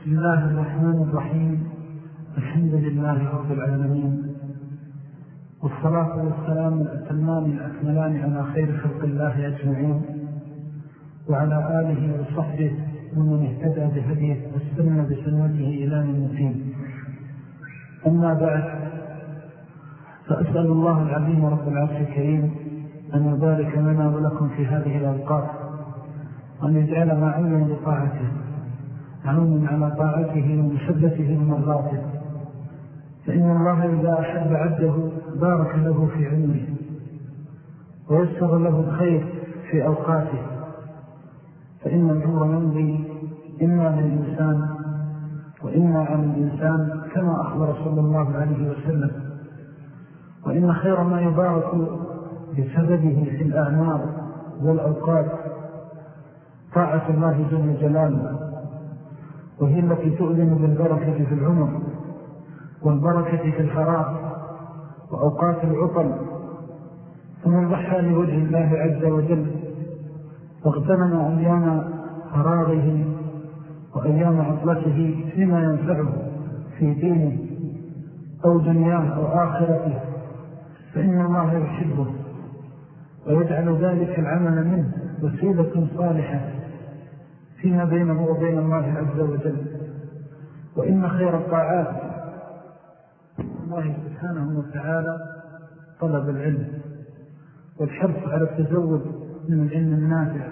بسم الله الرحمن الرحيم. الحمد لله رب العالمين. والصلاة والسلام الأتمان الأكملان على خير خلق الله أجمعين. وعلى آله وصحبه ومن اهتدى بهديه واستنى بسنوته إلى المتين أما بعد فأسأل الله العظيم رب العرش الكريم أن يبارك لنا ولكم في هذه الأوقات وأن يجعل ما عونا لطاعته. عون على طاعته ومحبته ومرضاته. فإن الله إذا أحب عبده بارك له في علمه ويسر له الخير في أوقاته. فإن العمر يمضي إما للإنسان وإما على الإنسان كما أخبر صلى الله عليه وسلم. وإن خير ما يبارك بسببه في الأعمار والأوقات طاعة الله جل جلاله. وهي التي تؤذن بالبركة في العمر والبركة في الفراغ وأوقات العطل فمن ضحى لوجه الله عز وجل واغتنم أيام فراغه وأيام عطلته فيما ينفعه في دينه أو دنياه أو آخرته فإن الله يحبه ويجعل ذلك العمل منه وسيلة صالحة. فيما بينه وبين الله عز وجل. وإن خير الطاعات الله سبحانه وتعالى طلب العلم والحرص على التزود من العلم النافع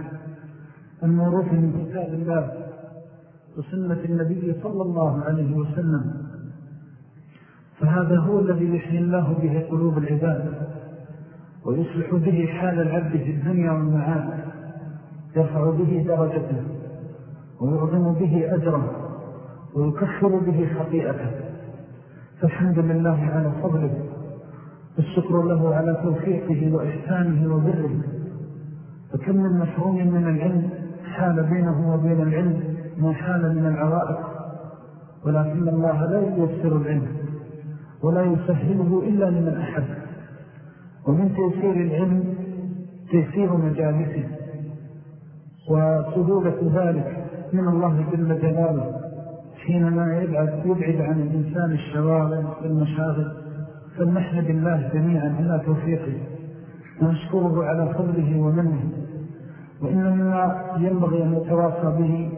المعروف من كتاب الله وسنة النبي صلى الله عليه وسلم. فهذا هو الذي يحيي الله به قلوب العباد ويصلح به حال العبد في الدنيا والمعاد يرفع به درجته. ويعظم به أجره ويكفر به خطيئته. فالحمد لله على فضله والشكر له على توفيقه وإحسانه وبره. فكم من مشروم من العلم حال بينه وبين العلم ما حال من العوائق. ولكن الله لا ييسر العلم ولا يسهله إلا لمن أحب ومن تيسير العلم تيسير مجالسه. وسهولة ذلك من الله جل جلاله حينما يبعد, يبعد عن الإنسان الشوارع والمشاغل فلنحمد الله جميعا على توفيقه ونشكره على فضله ومنه وإن مما ينبغي أن يتواصى به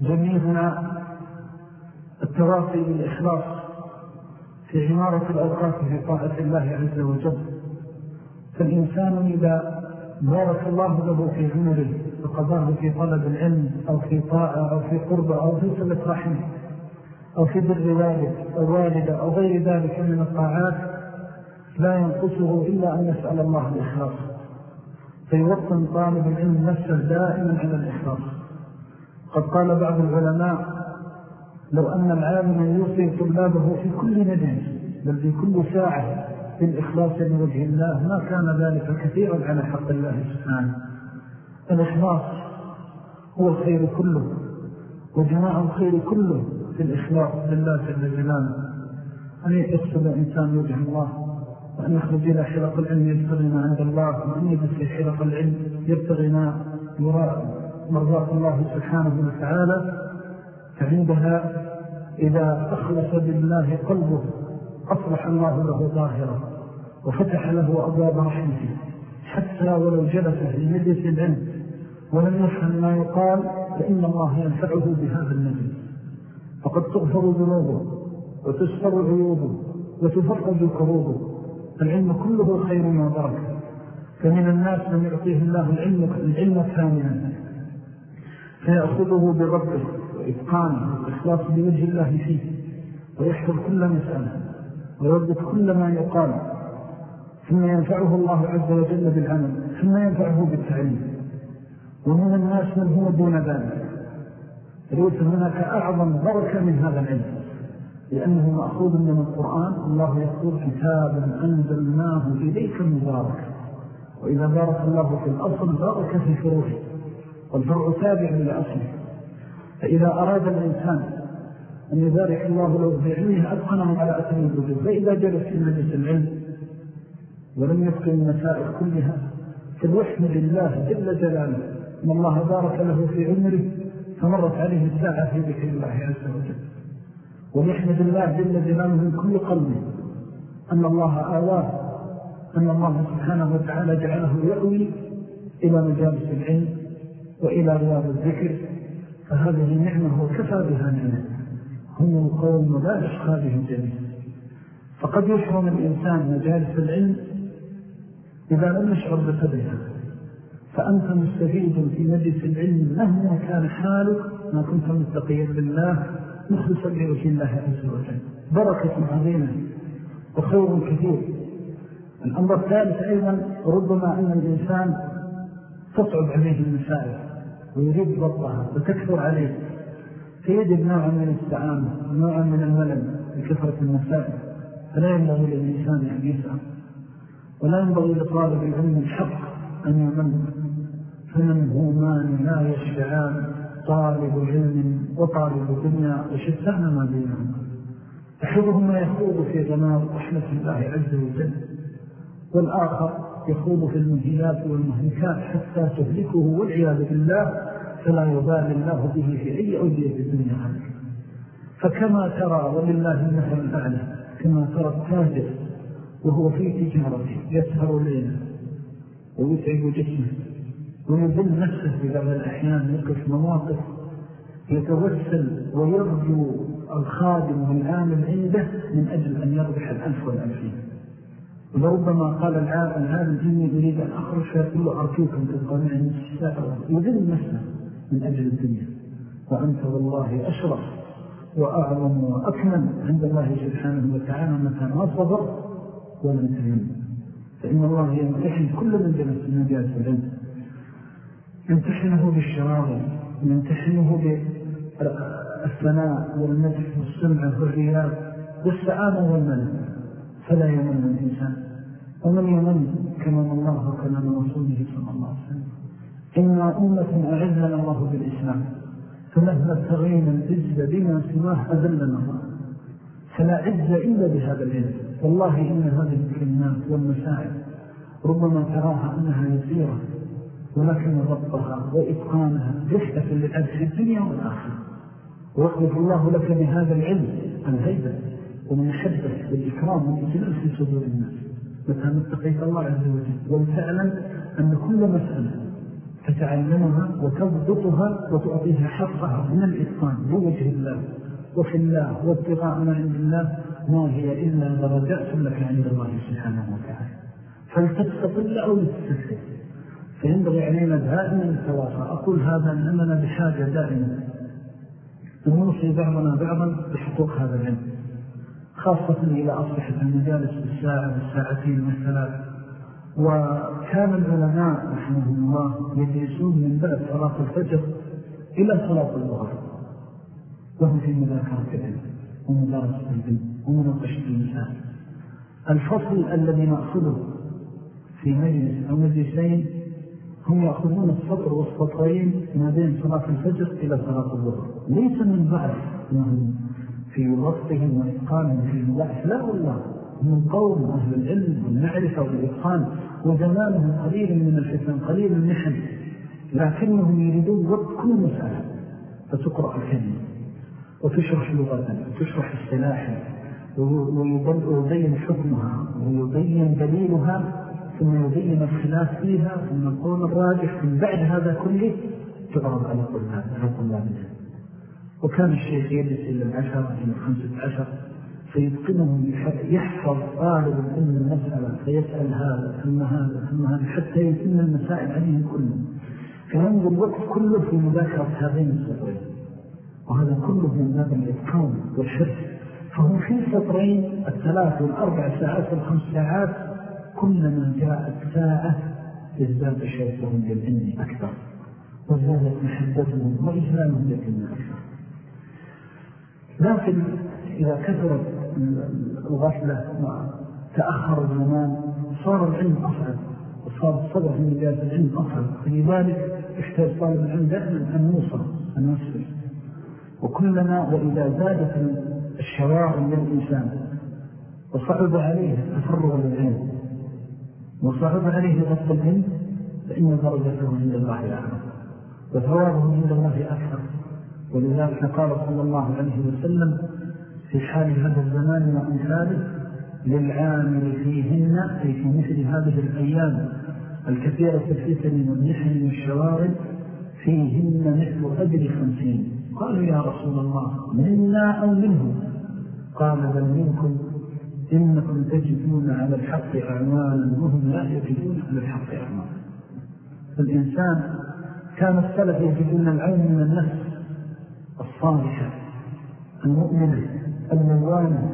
جميعنا التواصي بالإخلاص في عمارة الأوقات في طاعة الله عز وجل. فالإنسان إذا بارك الله له في عمره وقضاه في طلب العلم أو في طاعة أو في قربة أو في سلة رحمه أو في بر والد أو والدة أو غير ذلك من الطاعات لا ينقصه إلا أن يسأل الله الإخلاص فيوطن طالب العلم نفسه دائما على الإخلاص قد قال بعض العلماء لو أن العالم يوصي طلابه في كل مجلس بل في كل ساعة بالإخلاص لوجه الله ما كان ذلك كثيرا على حق الله سبحانه. الإخلاص هو الخير كله وجماع الخير كله في الإخلاص لله جل جلاله. أن يقصد الإنسان وجه الله وأن يخرج إلى حلق العلم يبتغي ما عند الله وأن يبس حلق العلم يبتغي ما وراء مرضات الله سبحانه وتعالى. فعندها إذا أخلص بالله قلبه أصلح الله له ظاهرة وفتح له أبواب رحمته حتى ولو جلس في مجلس العلم ولم يفهم ما يقال فإن الله ينفعه بهذا المجلس فقد تغفر ذنوبه وتسفر عيوبه وتفرج كروبه. العلم كله خير وبركة فمن الناس من يعطيه الله العلم, العلم كاملا فيأخذه بربه وإتقانه والإخلاص بوجه الله فيه ويحفظ كل مسألة ويرد كل ما يقال. ثم ينفعه الله عز وجل بالعمل ثم ينفعه بالتعليم. ومن الناس من هو دون ذلك. ليس هناك أعظم بركة من هذا العلم لأنه مأخوذ من القرآن. الله يقول كتابا أنزلناه إليك مبارك وإذا بارك الله في الأصل بارك في فروعه. والفرع تابع للأصل فإذا أراد الإنسان أن يبارك الله له في علمه أتقنه على أتم الوجود. فإذا جلس في مجلس العلم ولم يذكر المسائل كلها فالوحم لله جل جلاله. أن الله بارك له في عمره فمرت عليه الساعة في ذكر الله عز وجل. وليحمد الله جل جلاله من كل قلبه أن الله آواه أن الله سبحانه وتعالى جعله يأوي إلى مجالس العلم وإلى رياض الذكر. فهذه النعمة وكفى بها نعمة. هم القوم لا يشخى به الجميع فقد يحرم الإنسان مجالس العلم إذا لم يشعر بقدرها. فأنت مستفيد في مجلس العلم مهما كان حالك ما كنت متقيا لله مخلصا لوجه الله عز وجل. بركة عظيمة وخير كثير. الأمر الثالث أيضا ربما أن الإنسان تصعب عليه المسائل ويريد ضبطها وتكثر عليه. فيجد نوعا من السعامة ونوعا من الملل بكثرة المسائل. فلا ينبغي للإنسان أن يسأل ولا ينبغي لطالب العلم الحق أن يمن. فمن همان لا يشبعان طالب علم وطالب دنيا وشتان ما بينهم أحدهما يخوض في غمار رحمة الله عز وجل والآخر يخوض في المهيات والمهلكات حتى تهلكه والعياذ بالله فلا يبال الله به في أي أولية الدنيا. فكما ترى ولله المثل الأعلى كما ترى التاجر وهو في تجارته يسهر ليلا ويتعب جسمه. ويذل نفسه في بعض الأحيان يقف مواقف يتوسل ويرجو الخادم والعامل عنده من أجل أن يربح الألف والألفين. ولربما قال العالم إني أريد أن أخرج فيقول له أرجوك أن تبقى معي ساعة يذل نفسه من أجل الدنيا. وأنت والله أشرف وأعظم وأكمل. عند الله سبحانه وتعالى متى ما صبر ولم تهم فإن الله يمتحن كل من جلس من مجال العلم يمتحنه بالشراغل يمتحنه بالثناء والمدح والسمعة والرياء والسعادة والملك فلا يمن الإنسان. ومن يمن كمان الله وكمان رسوله صلى الله عليه وسلم. إنا أمة أعزنا الله بالإسلام. فمهما ابتغينا العز بما سواه أذلنا الله. فلا عز إلا بهذا العلم والله إن هذه الكلمات والمسائل ربما تراها أنها يسيرة. ولكن ربها وإتقانها رحلة للعبد في الدنيا والآخرة. ويخلف الله لك بهذا العلم الهيبة ومن حبه والإكرام والإسلام في صدور الناس. متى نتقيت الله عز وجل وتعلم أن كل مسألة تتعلمها وتضبطها وتعطيها حقها من الإتقان بوجه الله. وفي الله وابتغاء ما عند الله ما هي إلا درجات لك عند الله سبحانه وتعالى. فلتستطل أو لتستطل فينبغي علينا دائما التواصل. أقول هذا أننا بحاجة دائما نوصي بعضنا بعضا بحقوق هذا العلم. خاصة إذا أصبحت المجالس بالساعة بالساعتين والثلاث. وكان العلماء رحمه الله يجلسون من بعد صلاة الفجر إلى صلاة الظهر. وهم في مذاكرة العلم ومدارسة العلم ومناقشة المسائل الفصل الذي نأخذه في مجلس أو مجلسين هم يأخذون السطر والسطرين ما بين صلاة الفجر إلى صلاة الظهر. ليس من ضعف في وقتهم وإتقانهم في المضاعف لا والله. هم قوم أهل العلم والمعرفة والإتقان وزمانهم قليل من الفتن قليل المحن لكنهم يريدون وقت كل مسألة. فتقرأ الكلمة وتشرح لغة وتشرح السلاحة ويبين حكمها ويبين دليلها. ثم يبين الخلاف فيها ثم القول الراجح من بعد هذا كله تعرض على طلاب على طلاب وكان الشيخ يجلس إلى العشر إلى الخمسة عشر فيتقنهم يحفظ طالب العلم المسألة فيسأل هذا ثم هذا ثم هذا حتى يتم المسائل عليهم كلهم فينظر الوقت كله في مذاكرة هذين السطرين. وهذا كله من باب الإتقان والحرص فهم في سطرين الثلاث والأربع ساعات والخمس ساعات كلما جاءت ساعة ازداد شوقهم للعلم أكثر وزادت محبتهم وإجلالهم للعلم أكثر لكن إذا كثرت الغفلة وتأخر الزمان صار العلم أصعب وصار الصبر في مجال العلم أصعب. فلذلك يحتاج طالب العلم دائما أن يوصل أن يصل. وكلما وإذا زادت الشوارع للإنسان وصعب عليه التفرغ للعلم. وصعب عليه ضبط العلم فإن درجته عند الله أعلم وثوابه عند الله أكثر. ولذلك قال صلى الله عليه وسلم في حال هذا الزمان وأمثاله للعامل فيهن أي في مثل هذه الأيام الكثيرة الفتن والنحن والشواغل فيهن مثل أجر خمسين. قالوا يا رسول الله منا أو منه قال بل منكم إنكم تجدون على الحق أعوانا وهم لا يجدون على الحق أعوانا فالإنسان كان السلف يجدون العون من النفس الصالحة المؤمنة الموانة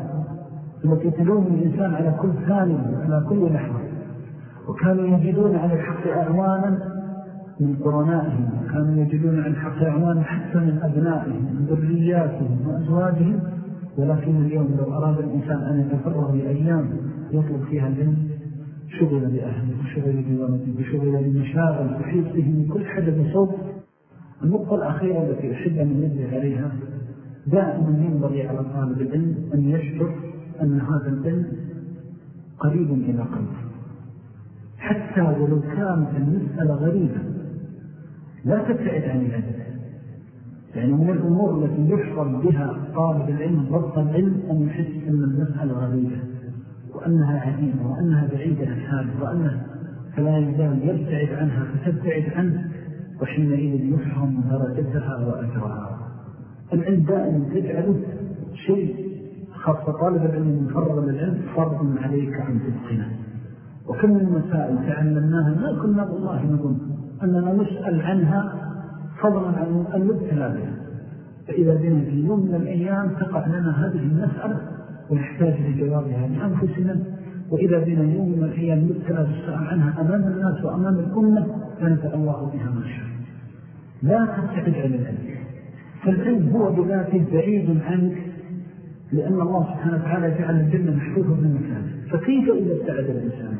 التي تلوم الإنسان على كل ثانية على كل لحظة. وكانوا يجدون على الحق أعوانا من قرنائهم كانوا يجدون على الحق أعوانا حتى من أبنائهم من ذرياتهم وأزواجهم ولكن اليوم لو أراد الإنسان أن يتفرغ لأيام يطلب فيها العلم شغل بأهله وشغل بولده وشغل بمشاغل تحيط به من كل حدث صوت. النقطة الأخيرة التي أحب أن ننبه عليها دائما ينبغي على طالب العلم أن يشعر أن هذا العلم قريب إلى قلبه. حتى ولو كانت المسألة غريبة لا تبتعد عن العلم يعني من الأمور التي يحفظ بها طالب العلم ضبط العلم أن يحس أن المسألة غريبة وأنها عديمة وأنها بعيدة عن حاله وأنها فلا يزال يبتعد عنها فتبتعد عنه وحينئذ يفهم درجتها وأجرها. العلم دائما تجعله شيء خاصة طالب العلم مفرغ للعلم فرض عليك عن تبقنا وكم من مسائل تعلمناها ما كنا والله نظن أننا نسأل عنها فضلا عن أن نبتلى بها فإذا بنا في يوم من الأيام تقع لنا هذه المسألة ونحتاج لجوابها لأنفسنا. وإذا بنا يوم من الأيام نبتلى بالسؤال عنها أمام الناس وأمام الأمة فنفع الله بها ما شاء. لا تبتعد عن العلم فالعلم هو بذاته بعيد عنك لأن الله سبحانه وتعالى جعل الجنة محفوظة من مكانه فكيف إذا ابتعد الإنسان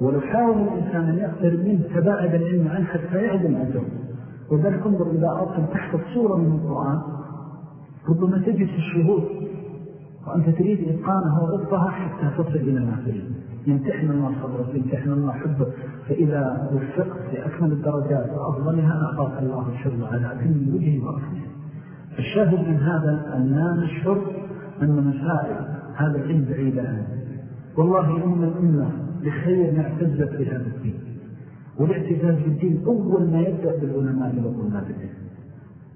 ولو حاول الإنسان أن يقترب منه تباعد العلم عنه حتى يعدم أجره وذلك انظر إذا أردت تحفظ صورة من القرآن. ربما تجد في الشهور وأنت تريد إتقانها وضبطها حتى تصل إلى ما تريد. يمتحن الله صبرك يمتحن الله حبك. فإذا وفقت لأكمل الدرجات وأفضلها أعطاك الله الشر على كل وجه وأفضل. الشاهد من هذا أننا نشعر أن مسائل هذا العلم بعيد عنه والله إن الأمة بخير نعتزت بهذا الدين. والاعتزاز بالدين أول ما يبدأ بالعلماء وطلاب الدين.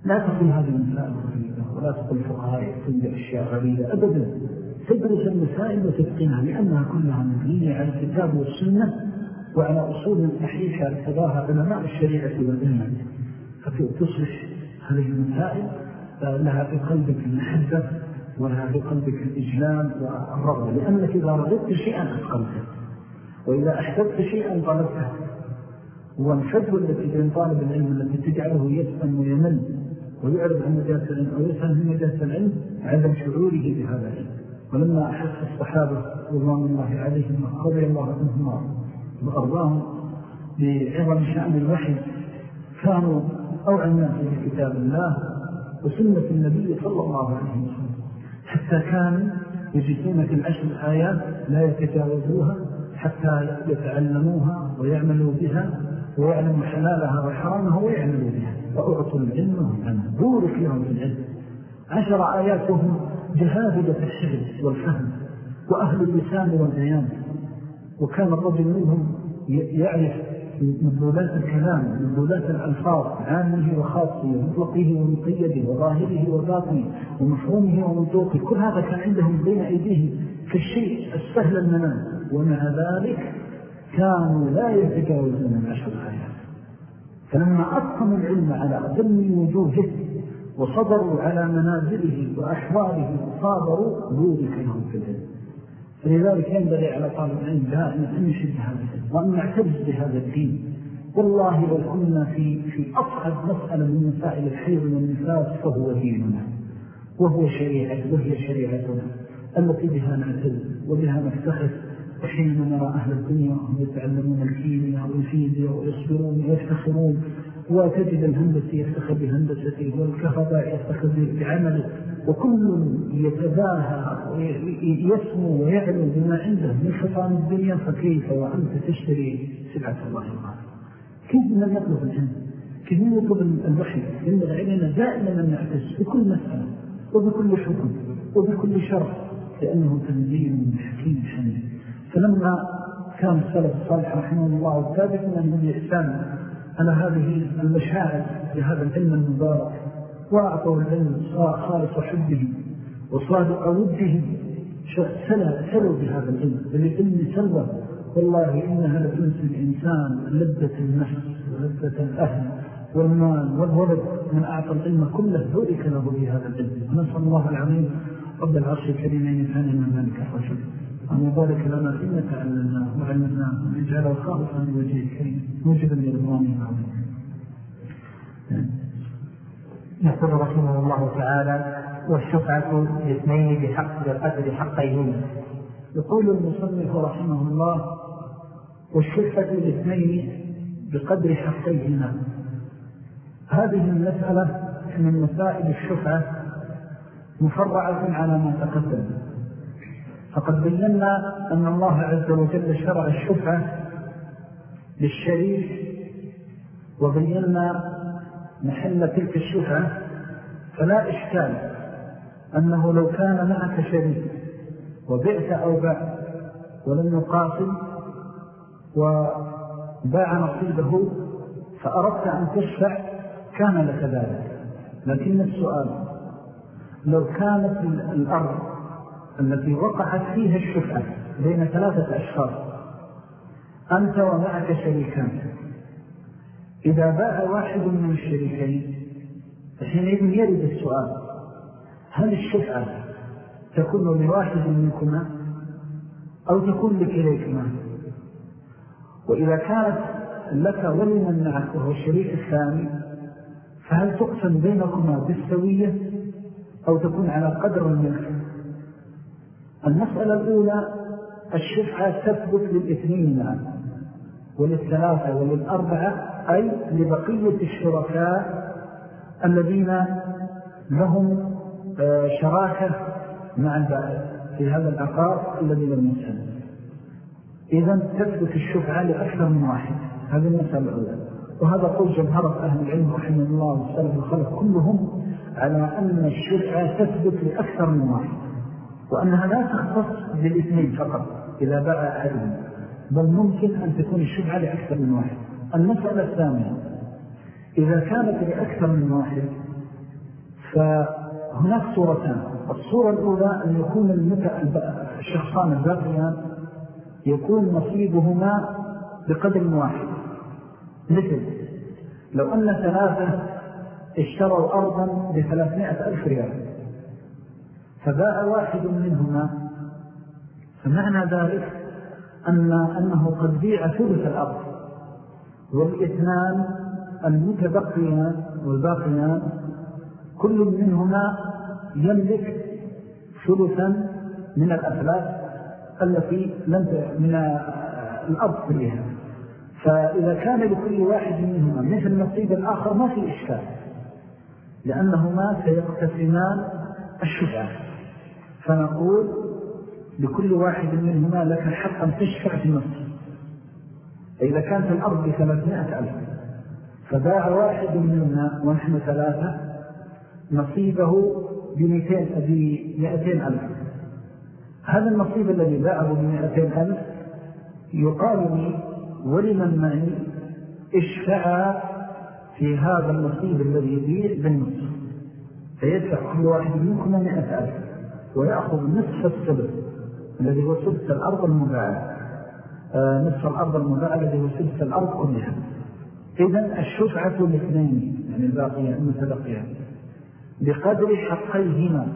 لا تقل هذه المسائل غريبة ولا تقل فقهاء يحتمل أشياء غريبة أبدا. تدرس المسائل وتتقنها لأنها كلها مبنية على الكتاب والسنة وعلى أصول صحيحة ارتضاها علماء الشريعة والعلم فتصبح هذه المسائل لها في قلبك المحبة ولها في قلبك الإجلال والرغبة. لأنك إذا رغبت شيئا أتقلته وإذا أحببت شيئا طلبته. والفجوة التي بين طالب العلم التي تجعله يسأل ويمل ويعرض عن مجالس العلم أو يسأل عن مجالس العلم عدم شعوره بهذا العلم. ولما أحس الصحابة رضوان الله عليهم رضي الله عنهم وأرضاهم بعظم شأن الوحي كانوا أوعى الناس بكتاب الله وسنة النبي صلى الله عليه وسلم. حتى كانوا يجلسون في العشر الآيات لا يتجاوزوها حتى يتعلموها ويعملوا بها. ويعلم حلالها وحرامها ويعملوا بها. فأعطوا العلم والعلم بورك لهم في العلم. عشر آيات وهم جهابدة الحفظ والفهم وأهل اللسان والبيان وكان الرجل منهم يعرف مدلولات الكلام مدلولات الألفاظ عامه وخاصه ومطلقه ومقيده وظاهره وباطنه ومفهومه ومنطوقه. كل هذا كان عندهم بين أيديه كالشيء السهل المنام ومع ذلك كانوا لا يتجاوزون العشر الآيات فلما أطموا العلم على أدم وجوهه وصبروا على منازله وأحواله وصابروا بورك لهم في العلم. فلذلك ينبغي على طالب العلم دائما أن يشد هذا وأن نعتز بهذا الدين. والله لو كنا في, في أصعب مسألة من مسائل الحيض والنفاس فهو ديننا. وهو شريعة وهي شريعتنا. التي بها نعتز وبها نفتخر. وحين نرى أهل الدنيا هم يتعلمون الكيمياء والفيزياء ويصبرون ويفتخرون وتجد الهندسي يفتخر بهندسته والكهرباء يفتخر بعمله وكل يتباهى ويسمو ويعلم بما عنده من خطام الدنيا فكيف وأنت تشتري سلعة الله الله كيف من يطلب العلم؟ كثير يطلب الوحي؟ ينبغي علينا دائما أن نعتز بكل مسألة وبكل حكم وبكل شرع لأنه تنزيل من حكيم حميد. فلما كان السلف الصالح رحمه الله ثابتنا من الإحسان على هذه المشاعر لهذا العلم المبارك وأعطوا العلم خالص حبه وصادق وده سلوا بهذا العلم بالعلم سلوى والله إنها لتنسي الإنسان لذة النفس ولذة الأهل والمال والولد من أعطى العلم كله ذلك له بهذا العلم. نسأل الله العظيم رب العرش الكريم أن يفعل من ذلك الرجل أن يبارك لنا فيما تعلمنا وعلمنا ويجعله خالصا لوجه الكريم موجبا لرضوانه العظيم يقول رحمه الله تعالى والشفعة لاثنين بحق بقدر حقيهما يقول المصنف رحمه الله والشفعة لاثنين بقدر حقيهما هذه المسألة من مسائل الشفعة مفرعة على ما تقدم. فقد بينا أن الله عز وجل شرع الشفعة للشريك وبينا محل تلك الشفعة فلا إشكال أنه لو كان معك شريك وبعت أو باع ولم يقاتل وباع نصيبه فأردت أن تشفع كان لك ذلك. لكن السؤال لو كانت الأرض التي وقعت فيها الشفعة بين ثلاثة أشخاص. أنت ومعك شريكان. إذا باع واحد من الشريكين فحينئذ يرد السؤال هل الشفعة تكون لواحد منكما أو تكون لكليكما وإذا كانت لك ولمن معك وهو الشريك الثاني فهل تقسم بينكما بالسوية أو تكون على قدر الملك المسألة الأولى الشفعة تثبت للاثنين معا وللثلاثة وللأربعة أي لبقية الشركاء الذين لهم آه، شراكة مع البائع في هذا العقار الذي لم يسلم. إذا تثبت الشفعة لأكثر من واحد. هذه المسألة الأولى. وهذا قول جمهرة أهل العلم رحمه الله والسلف الخلق كلهم على أن الشفعة تثبت لأكثر من واحد. وأنها لا تختص بالاثنين فقط إذا باع أحدهم بل ممكن أن تكون الشفعة لأكثر من واحد. المسألة الثانية إذا كانت لأكثر من واحد فهناك صورتان. الصورة الأولى أن يكون الشخصان الباقيان يكون نصيبهما بقدر واحد. مثل لو أن ثلاثة اشتروا أرضا بثلاثمائة ألف ريال. فباع واحد منهما. فمعنى ذلك أن أنه قد بيع ثلث الأرض. والإثنان المتبقيان والباقيان كل منهما يملك ثلثا من الأفلاس التي لم من الأرض كلها. فإذا كان لكل واحد منهما مثل نصيب الآخر ما في إشكال لأنهما سيقتسمان الشفعة فنقول لكل واحد منهما لك الحق أن تشفع في النص إذا كانت الأرض بثلاثمائة ألف فباع واحد منا ونحن ثلاثة نصيبه بمئتين ألف. هذا النصيب الذي باعه بمئتين ألف يقال لي ولمن معي اشفع في هذا النصيب الذي يبيع بالنصف فيدفع كل واحد منكم مئة ألف. ويأخذ نصف السبب الذي هو سدس الأرض المباعة. آه نصف الأرض المباعة الذي هو سدس الأرض كلها. إذن الشفعة الاثنين يعني الباقية المتبقية. بقدر حقيهما.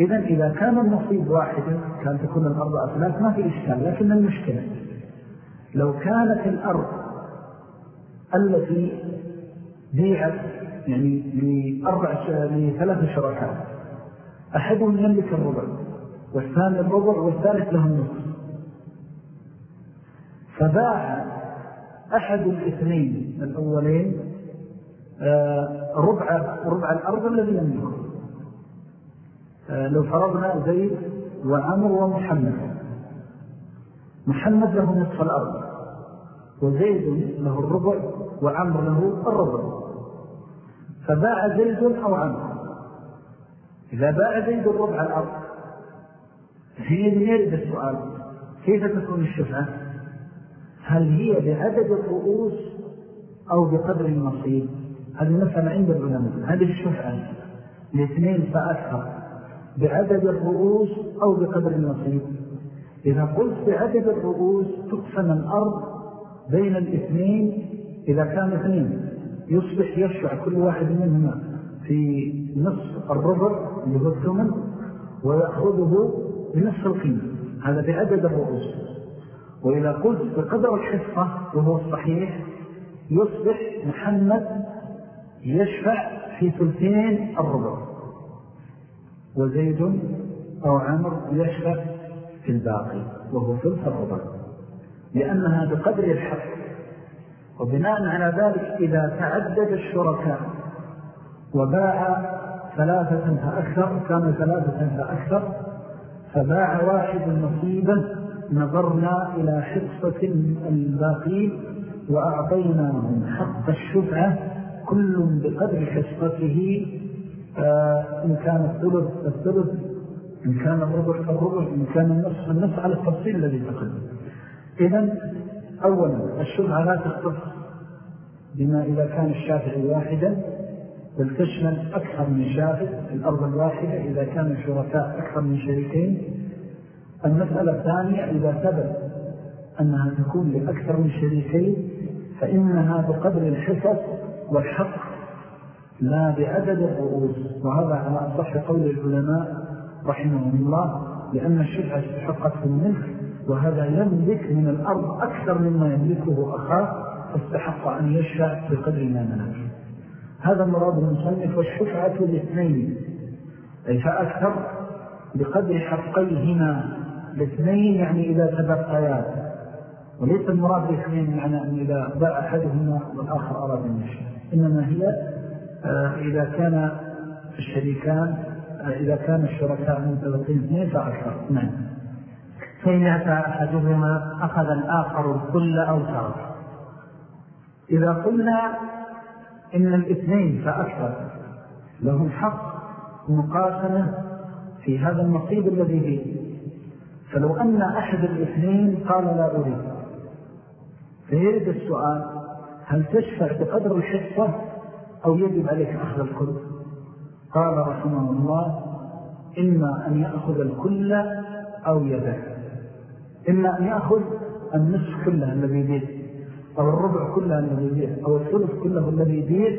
إذن إذا كان النصيب واحدا كان تكون الأرض أثلاث ما في إشكال لكن المشكلة. لو كانت الأرض التي بيعت يعني لأربع لثلاث شركات أحدهم يملك الربع والثاني الربع والثالث له النصف. فباع أحد الاثنين الأولين آه، ربع, ربع الأرض الذي يملكه. آه، لو فرضنا زيد وعمر ومحمد. محمد له نصف الأرض وزيد له الربع وعمر له الربع. فباع زيد أو عمر. إذا باع زيد الربع الأرض. حين يرد السؤال كيف تكون الشفعة؟ هل هي بعدد الرؤوس أو بقدر النصيب هذه مسألة عند العلماء. هذه الشفعة لاثنين فأكثر. بعدد الرؤوس أو بقدر النصيب إذا قلت بعدد الرؤوس تقسم الأرض بين الاثنين إذا كان اثنين يصبح يشفع كل واحد منهما. في نصف الربع هو الثمن ويأخذه بنصف القيمة. هذا بعدد الرؤوس. وإذا قلت بقدر الحصة وهو الصحيح يصبح محمد يشفع في ثلثين الربع. وزيد أو عمر يشفع في الباقي وهو ثلث الربع. لأنها بقدر الحق وبناء على ذلك إذا تعدد الشركاء وباع ثلاثة فأكثر كان ثلاثة فأكثر. فباع واحد نصيبا نظرنا إلى حصة الباقين وأعطيناهم حق الشفعة كل بقدر حصته. آه، إن كان الثلث الثلث إن كان الربع فالربع إن كان النصف النصف على التفصيل الذي تقدم. إذن أولا الشفعة لا تختص بما إذا كان الشافعي واحدا. بل تشمل أكثر من شافع في الأرض الواحدة إذا كان الشركاء أكثر من شريكين. المسألة الثانية إذا ثبت أنها تكون لأكثر من شريكين فإنها بقدر الحفظ والحق لا بعدد الرؤوس. وهذا على أصح قول العلماء رحمه الله لأن الشفعة استحقت في الملك وهذا يملك من الأرض أكثر مما يملكه أخاه فاستحق أن يشفع بقدر ما ملك هذا مراد المصنف والشفعة الاثنين أي فأكثر بقدر حقيهما الاثنين يعني إذا تبقيات وليس المراد الاثنين معنى أن إذا باع أحدهما والآخر أراد يشفع إنما هي آه، إذا كان الشريكان آه، إذا كان الشركاء منتبقين اثنين فأكثر نعم. فإن أتى أحدهما أخذ الآخر الكل أو ترك. إذا قلنا إن الاثنين فأكثر. لهم حق مقاسمة في هذا النصيب الذي فيه. فلو أن أحد الاثنين قال لا أريد. فيرد السؤال هل تشفع بقدر الحصة أو يجب عليك أخذ الكل؟ قال رحمه الله إما أن يأخذ الكل أو يدع إما أن يأخذ النصف كله الذي يبيع أو الربع كله الذي يبيع أو الثلث كله الذي يبيع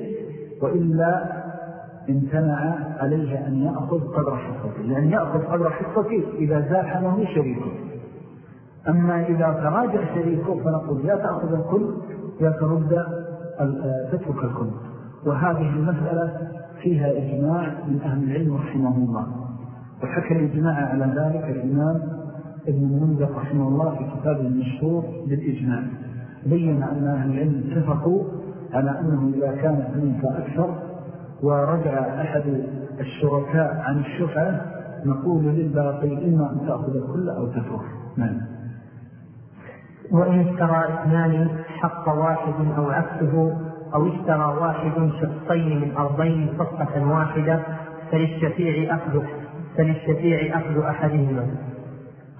وإلا امتنع عليه أن يأخذ قدر حصته لأن يأخذ قدر حصته إذا زاحمه شريكه. أما إذا تراجع شريكه فنقول يا تأخذ الكل يا ترد تترك الكل. وهذه المسألة فيها إجماع من أهل العلم رحمه الله. وحكى الإجماع على ذلك الإمام ابن المنذر رحمه الله في كتاب المشهور بالإجماع. بين أن أهل العلم اتفقوا على أنه إذا كان اثنين فأكثر ورجع أحد الشركاء عن الشفعة نقول للباقي إما أن تأخذ الكل أو تفرح. نعم. وإن اشترى اثنان حق واحد أو عكسه أو اشترى واحد شخصين من أرضين صفة واحدة فللشفيع أخذ فللشفيع أخذ أحدهما.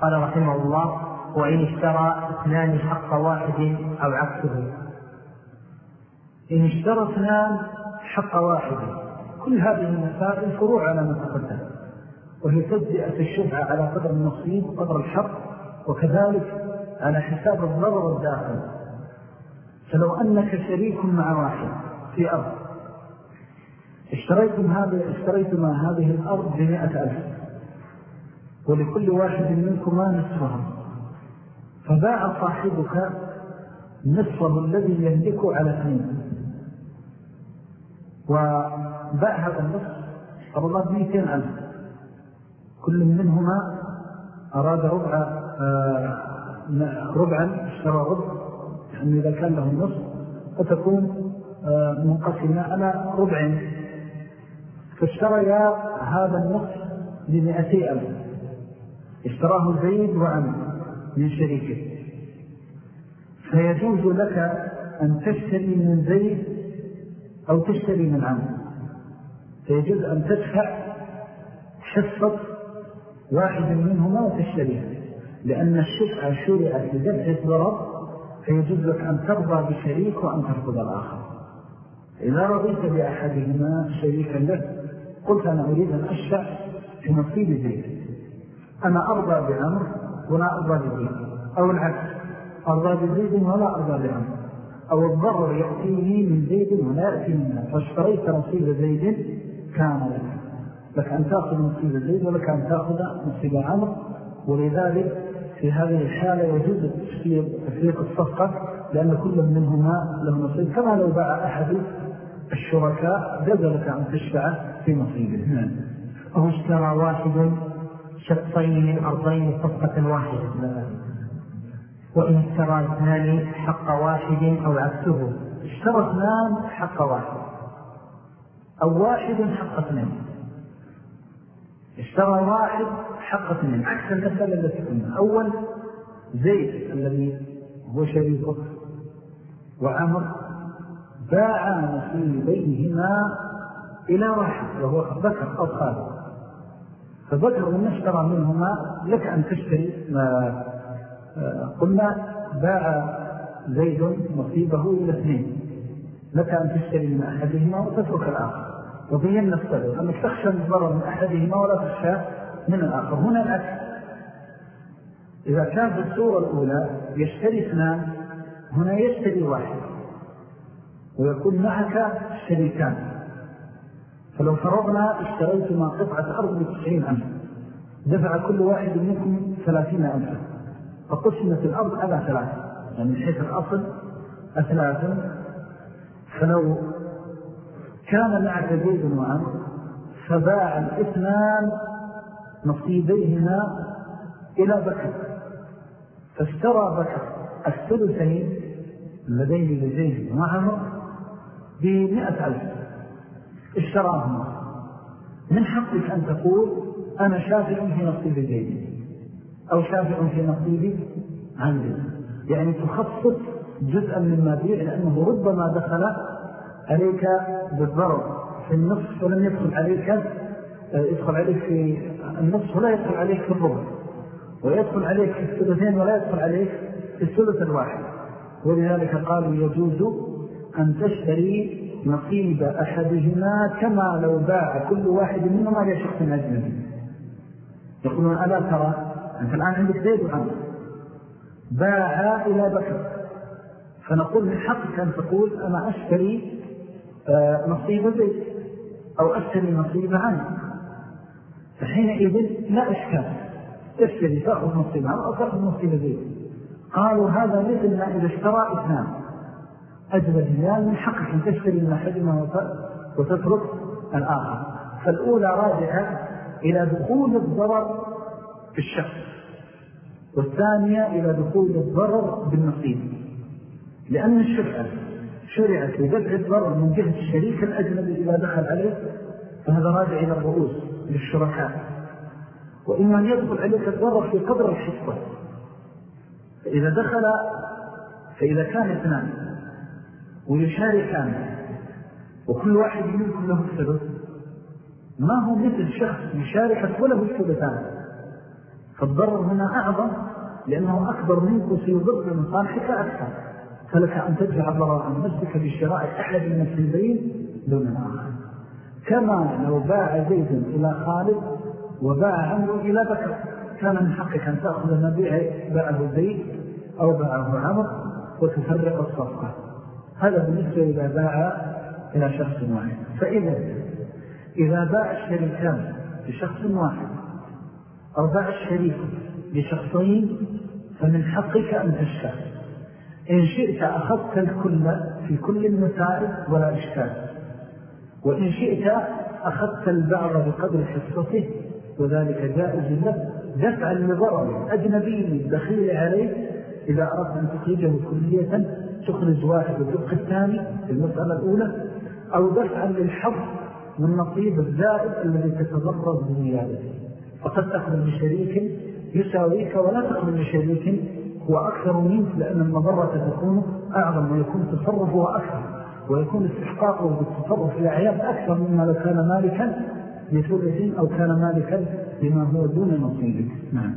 قال رحمه الله وإن اشترى اثنان حق واحد أو عكسه. إن اشترى اثنان حق واحد. كل هذه المسائل فروع على ما تقدم وهي تجزئة الشفعة على قدر النصيب وقدر الحق وكذلك على حساب الضرر الداخل. فلو أنك شريك مع واحد في أرض اشتريتم هذه اشتريتم هذه الأرض بمئة ألف ولكل واحد منكما نصفها فباع صاحبك نصفه الذي يملكه على اثنين وباع هذا النصف فرضات بمئتين ألف. كل منهما أراد ربع آه، ربعا اشترى ربع. يعني إذا كان له النصف فتكون آه، منقسمة على ربعين. فاشتريا هذا النصف بمئتي ألف. اشتراه زيد وعمل من شريكه فيجوز لك أن تشتري من زيد أو تشتري من عمر فيجب أن تدفع حصة واحد منهما وتشتريها. لأن الشفعة شرعت لدفع الضرر فيجب لك أن ترضى بشريك وأن ترفض الآخر. إذا رضيت بأحدهما شريكا لك قلت أنا أريد أن أشفع في نصيب زيد. أنا أرضى بعمر ولا أرضى أو العكس. أرضى بزيد ولا أرضى بعمر أو الضرر يأتيني من زيد ولا يأتي منه فاشتريت نصيب زيد كان لك. لك أن تأخذ نصيب زيد ولك أن تأخذ نصيب عمر ولذلك في هذه الحالة يجوز تفريق الصفقة لأن كل منهما له نصيب. كما لو باع أحد الشركاء جاز لك أن تشفع في نصيبه. نعم. أو اشترى واحد شخصين من أرضين صفقة واحدة. وإن اشترى اثنان حق واحد أو عكسه. اشترى اثنان حق واحد. أو واحد حق اثنين. اشترى واحد حق اثنين. عكس المسألة التي قلنا. أول زيد الذي هو شريكه وعمر باع نصيبيهما إلى واحد وهو بكر أو خالد. فبكر من اشترى منهما لك أن تشتري ما آه، قلنا باع زيد نصيبه إلى اثنين لك أن تشتري من أحدهما وتترك الآخر. وبينا السبب أنك تخشى الضرر من أحدهما ولا تخشى من الآخر. هنا العكس إذا كان في الصورة الأولى يشتري اثنان هنا يشتري واحد. ويكون معك شريكان. فلو فرضنا اشتريتما قطعة أرض بتسعين ألف دفع كل واحد منكم ثلاثين ألف فقسمت الأرض على ثلاثة. يعني حيث الأصل أثلاث فلو كان معك زيد وعمر فباع الاثنان نصيبيهما إلى بكر. فاشترى بكر الثلثين اللذين لزيد وعمر بمئة ألف. اشتراهما من حقك أن تقول أنا شافع في نصيب زيد أو شافع في نصيب عمري يعني تخصص جزءا مما بيع لأنه ربما دخل عليك بالضرر في النصف ولم يدخل عليك يدخل عليك في النصف ولا يدخل عليك في الربع ويدخل عليك في الثلثين ولا يدخل عليك في الثلث الواحد. ولذلك قالوا يجوز أن تشتري نصيب أحدهما كما لو باع كل واحد منهما لشخص أجنبي. يقولون ألا ترى؟ أنت الآن عندك زيد وعمر باع إلى بكر فنقول من حقك أن تقول أنا أشتري آه، نصيب زيد أو أشتري نصيب عنه فحينئذ لا إشكال. تشتري تأخذ نصيب عنه أو تأخذ نصيب زيد قالوا هذا مثل ما إذا اشترى إثنان. أجل من حقك أن تشتري من أحدهما وتترك الآخر. فالأولى راجعة إلى دخول الضرر في الشخص والثانية إلى دخول الضرر بالنصيب. لأن الشفعة شرعت لدفع الضرر من جهة الشريك الأجنبي إذا دخل عليه فهذا راجع إلى الرؤوس للشركاء. وإما أن يدخل عليك الضرر في قدر الحصة فإذا دخل فإذا كان اثنان ويشاركان وكل واحد منكم له الثلث ما هو مثل شخص يشاركك وله الثلثان فالضرر هنا أعظم لأنه أكبر منك وسيضر من صالحك أكثر. فلك أن تدفع الضرر عن نفسك بشراء أحد النسلين دون الآخر كما لو باع زيد إلى خالد وباع عمرو إلى بكر كان من حقك أن تأخذ مبيع باعه زيد أو باعه عمر وتفرق الصفقة. هذا بالنسبة إذا باع إلى شخص واحد. فإذا إذا باع الشريكان لشخص واحد أو باع الشريك لشخصين فمن حقك أن تشتغل إن شئت أخذت الكل في كل المسائل ولا إشكال. وإن شئت أخذت البعض بقدر حصته وذلك جائز لك. دفعا لضرر أجنبي الدخيل عليه إذا أردت أن تخرجه كلية تخرج واحد وتبقى الثاني في المسألة الأولى أو دفعا للحظ والنصيب الزائد الذي تتضرر بزيادته فقد تخرج بشريك يساويك ولا تخرج بشريك هو أكثر منك لأن المضرة تكون أعظم ويكون تصرفه أكثر ويكون استحقاقه بالتصرف الأعياد أكثر مما لو كان مالكا بثلث أو كان مالكا بما هو دون نصيبك نعم.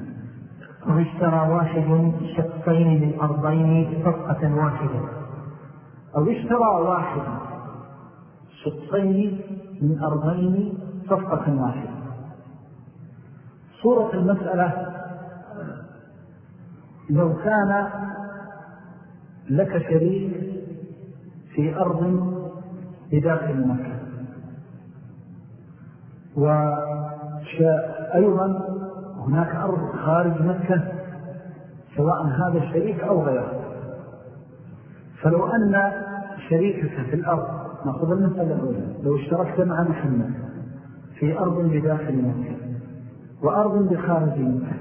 أو اشترى واحد شقين من أرضين صفقة واحدة. أو اشترى واحد شقين من أرضين صفقة واحدة. صورة المسألة لو كان لك شريك في أرض بداخل مكة. وأيضا هناك أرض خارج مكة سواء هذا الشريك أو غيره. فلو أن شريكك في الأرض نأخذ المسألة الأولى لو اشتركت مع محمد في أرض بداخل مكة وأرض بخارج مكة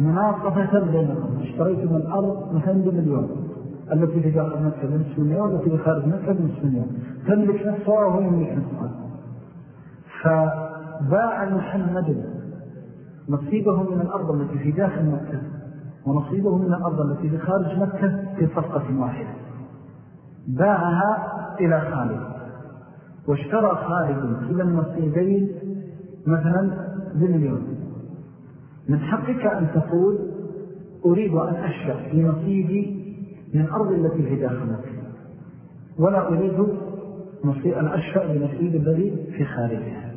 مناصفة بينهم اشتريتم الأرض مثلا بمليون التي في داخل مكة بنصف مليون والتي في خارج مكة بنصف مليون تملك نفسها وهو يملك نفسها. فباع محمد نصيبه من الأرض التي في داخل مكة ونصيبه من الأرض التي في خارج مكة في صفقة واحدة. باعها إلى خالد. واشترى خالد كلا النصيبين مثلا بمليون. من حقك أن تقول أريد أن أشفع في نصيبي من الأرض التي في داخل مكة. ولا أريد أن أشفع بنصيب الذي في خارجها.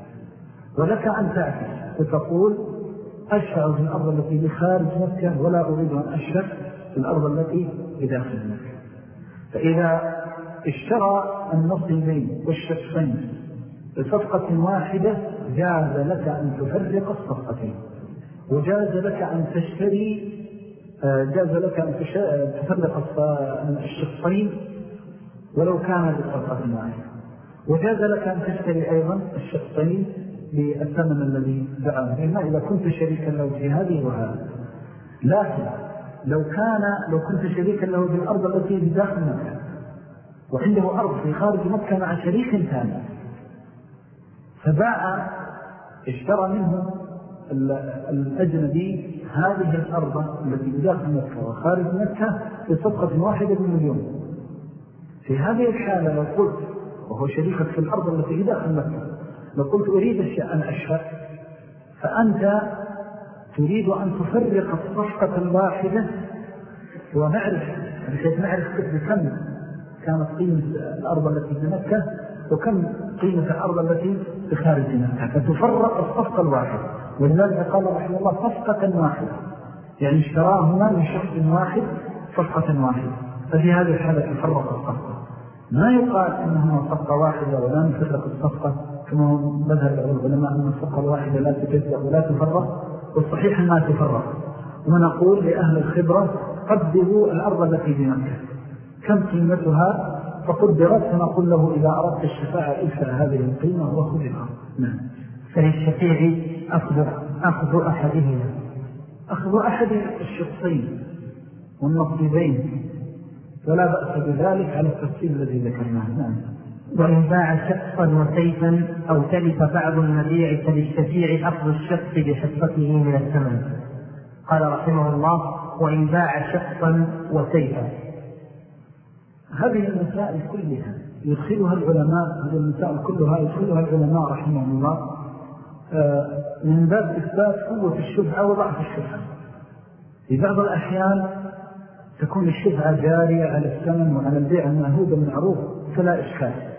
ولك أن تعكس وتقول أشفع في الأرض التي بخارج مكة ولا أريد أن أشفع في الأرض التي بداخل مكة. فإذا اشترى النصيبين والشخصين بصفقة واحدة جاز لك أن تفرق الصفقتين. وجاز لك أن تشتري آه، جاز لك أن تفرق الشخصين ولو كان بصفقة واحدة. وجاز لك أن تشتري أيضا الشخصين بالثمن الذي دعاه. إما إذا كنت شريكا له في هذه وهذه لكن لو كان لو كنت شريكا له في الأرض التي بداخل مكة وعنده أرض في خارج مكة مع شريك ثاني فباع اشترى منه الأجنبي هذه الأرض التي بداخل مكة وخارج مكة بصفقة واحدة بمليون في هذه الحالة لو قلت وهو شريكك في الأرض التي بداخل مكة لو قلت أريد أن أشهر فأنت تريد أن تفرق الصفقة الواحدة ونعرف بحيث نعرف بكم كانت قيمة الأرض التي في مكة وكم قيمة الأرض التي بخارج مكة فتفرق الصفقة الواحدة. ولذلك قال رحمه الله صفقة واحدة. يعني اشتراهما من شخص واحد صفقة واحدة. ففي هذه الحالة تفرق الصفقة. ما يقال إنهما صفقة واحدة ولا نفرق الصفقة؟ كما مذهب العلماء أن الصفقة الواحدة لا تجزأ ولا تفرق والصحيح أنها تفرق. ونقول لأهل الخبرة قدروا الأرض التي بمكة. كم قيمتها؟ فقدرت فنقول له إذا أردت الشفاعة إلفى هذه القيمة وخذها نعم. فللشفيع أخذ, أخذ أحدهما. أخذ أحد الشخصين والنصيبين. فلا بأس بذلك على التفصيل الذي ذكرناه. نعم. وإن باع شخصا وسيفا أو تلف بعض المبيع فللشفيع أخذ الشخص بحصته من الثمن. قال رحمه الله وإن باع شخصا وسيفا. هذه المسائل كلها يدخلها العلماء هذه المسائل كلها يدخلها العلماء رحمه الله آه، من باب إثبات قوة الشفعة وضعف الشفعة في بعض الأحيان تكون الشفعة جارية على الثمن وعلى البيع المعهود المعروف فلا إشكال.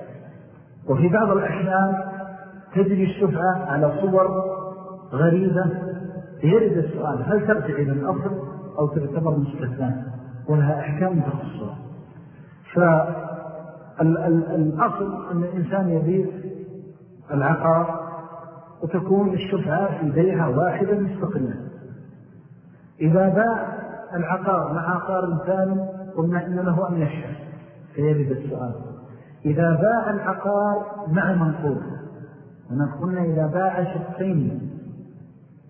وفي بعض الأحيان تجري الشفعة على صور غريبة يرد السؤال هل ترجع إلى الأصل أو تعتبر مستثنى؟ ولها أحكام تخصها. فالأصل أن الإنسان يبيع العقار وتكون الشفعة في بيعها واحدة مستقلة. إذا باع العقار مع عقار ثاني قلنا إن له أن يشهر فيرد السؤال. إذا باع العقار مع منقول هنا قلنا إذا باع شخصين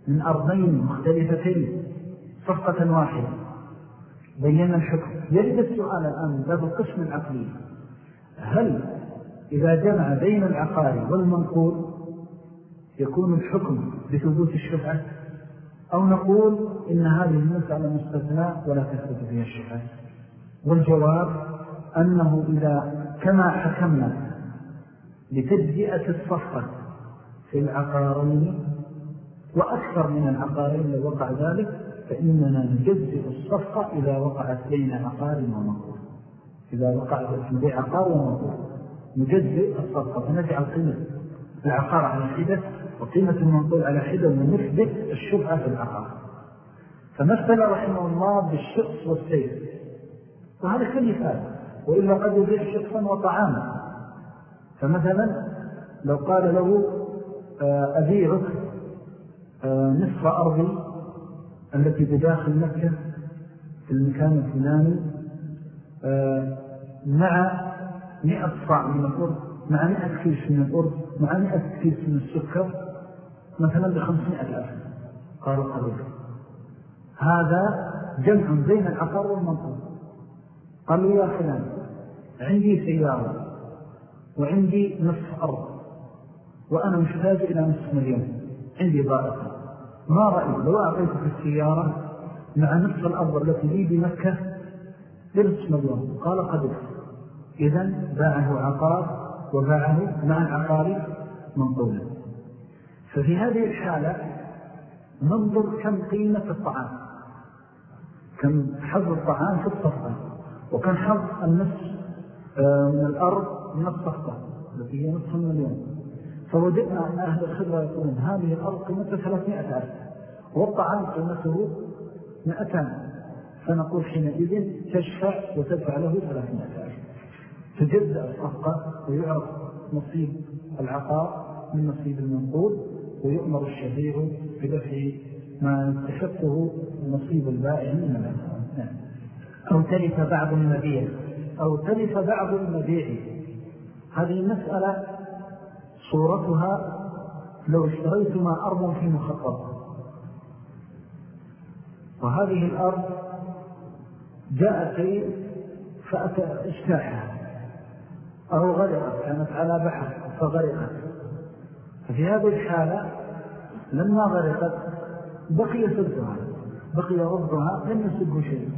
من أرضين مختلفتين صفقة واحدة. بينا الحكم. يرد السؤال الآن باب القسم العقلي. هل إذا جمع بين العقار والمنقول يكون الحكم بثبوت الشفعة؟ أو نقول إن هذه المسألة مستثناء ولا تثبت فيها الشفاء والجواب أنه إذا كما حكمنا لتجزئة الصفقة في العقارين وأكثر من العقارين لو وقع ذلك فإننا نجزئ الصفقة إذا وقعت بين عقار ومنقول إذا وقعت بين عقار ومنقول نجزئ الصفقة فنجعل قيمة العقار على حدة وقيمة المنقول على حدة ونثبت الشبهة في العقار. فمثل رحمه الله بالشخص والسيف. وهذا كمثال وإلا قد يبيع شخصا وطعاما. فمثلا لو قال له آه، أبيعك آه، نصف أرضي التي بداخل مكة في المكان الفلاني آه، مع مئة صاع من الأرض مع مئة كيس من الأرض مع مئة كيس من السكر مثلا بخمسمائة ألف. قالوا قبل هذا جمع بين العقار والمنطق قالوا يا فلان عندي سيارة وعندي نصف أرض وأنا محتاج إلى نصف مليون. عندي ضائقة. ما رأيك لو أعطيتك السيارة مع نصف الأرض التي لي بمكة بنصف مليون. قال قبل إذن باعه عقار وباعه مع العقار منطولا ففي هذه الحالة ننظر كم قيمة الطعام. كم حظ الطعام في الصفقة. وكم حظ النصف من الأرض من الصفقة التي هي نصف المليون فوجدنا أن أهل الخبرة يقولون هذه الأرض قيمتها 300 ألف والطعام قيمته 200 فنقول حينئذ تشفع وتدفع له 300 ألف. تجزأ الصفقة ويعرف نصيب العقار من نصيب المنقول ويؤمر الشفيع بدفع ما يستحقه نصيب البائع من العقار نعم. أو تلف بعض المبيع أو تلف بعض المبيع. هذه المسألة صورتها لو اشتريتما أرضا في مخطط وهذه الأرض جاء شيء فأشتاحها أو غرقت كانت على بحر فغرقت. ففي هذه الحالة لما غرقت بقي سدها بقي ربها لم يسده شيء.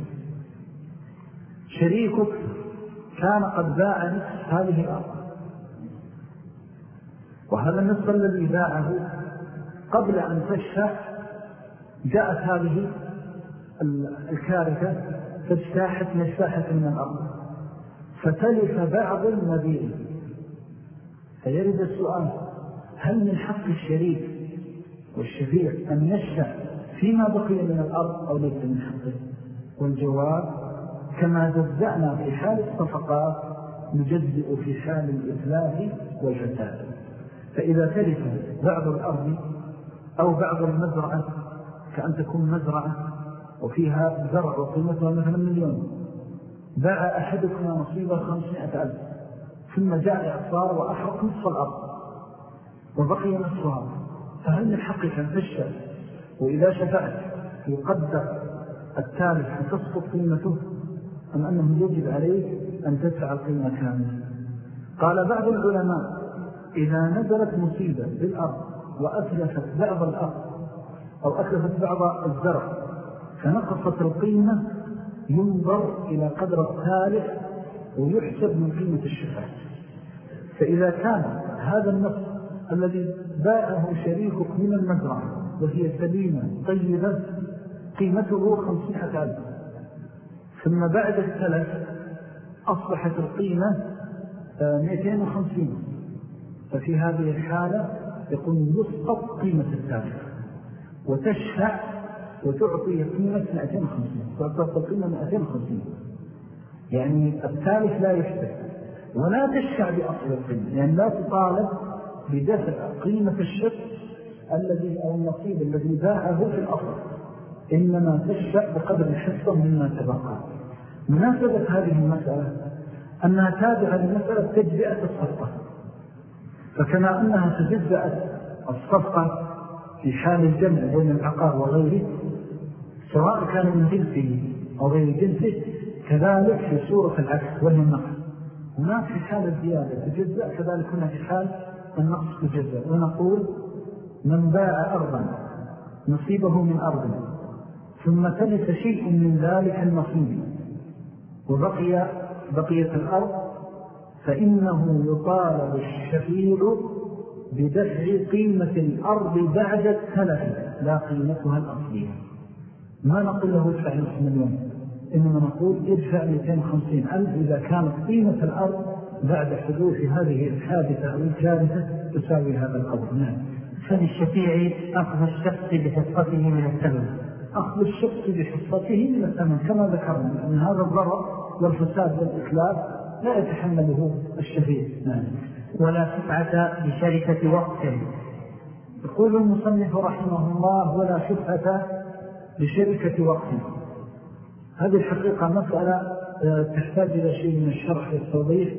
شريكك كان قد باع هذه الأرض. وهذا النصف الذي باعه قبل أن تشفع جاءت هذه الكارثة فاجتاحت مجتاحة من الأرض. فتلف بعض المبيع فيرد السؤال هل من حق الشريك والشفيع أن يشفع فيما بقي من الأرض أو ليس من حقه؟ والجواب كما جزأنا في حال الصفقات نجزئ في حال الإثلاث والفساد. فإذا تلف بعض الأرض أو بعض المزرعة كأن تكون مزرعة وفيها زرع وقيمتها مثلا مليون باع أحدكما نصيبه خمسمائة ألف ثم جاء إعصار وأحرق نصف الأرض وبقي نصفها فهل من حقك أن تشفع وإذا شفعت يقدر التالف فتسقط قيمته أم أنه يجب عليه أن تدفع القيمة كاملة؟ قال بعض العلماء إذا نزلت مصيبة بالأرض وأتلفت بعض الأرض أو أتلفت بعض الزرع فنقصت القيمة ينظر إلى قدر الثالث ويحسب من قيمة الشفاء فإذا كان هذا النص الذي باعه شريكك من المزرعة وهي سليمة طيبة قيمته خمسين ألف. ثم بعد الثلاث أصبحت القيمة 250 ففي هذه الحالة يكون يسقط قيمة الثالث وتشفع وتعطي قيمة 250 تعطي قيمة 250 يعني الثالث لا يحسب ولا تشفع بأصل القيمة. يعني لا تطالب بدفع قيمة الشك الذي أو النصيب الذي باعه في الأصل. إنما تشفع بقدر الحصة مما تبقى. مناسبة هذه المسألة؟ أنها تابعة لمسألة تجزئة الصفقة. فكما أنها تجزأت الصفقة في حال الجمع بين العقار وغيره سواء كان من جنسه أو غير جنسه كذلك في صورة العكس وهي النقص هناك في حال الزيادة تجزأ كذلك هنا في حال النقص تجزأ ونقول من باع أرضا نصيبه من أرضه ثم تلف شيء من ذلك النصيب. وبقي بقية الأرض فإنه يطالب الشفيع بدفع قيمة الأرض بعد التلف لا قيمتها الأصلية. ما نقول له ادفع نصف مليون إنما نقول ادفع 250 ألف إذا كانت قيمة الأرض بعد حدوث هذه الحادثة أو الكارثة تساوي هذا القبر نعم. فللشفيع أخذ الشخص بحصته من الثمن أخذ الشخص بحصته من الثمن كما ذكرنا أن هذا الضرر والفساد والإكلاف لا يتحمله الشفيع. ولا شفعة بشركة وقت. يقول المصنف رحمه الله ولا شفعة بشركة وقت. هذه الحقيقة مسألة آه، تحتاج إلى شيء من الشرح والتوضيح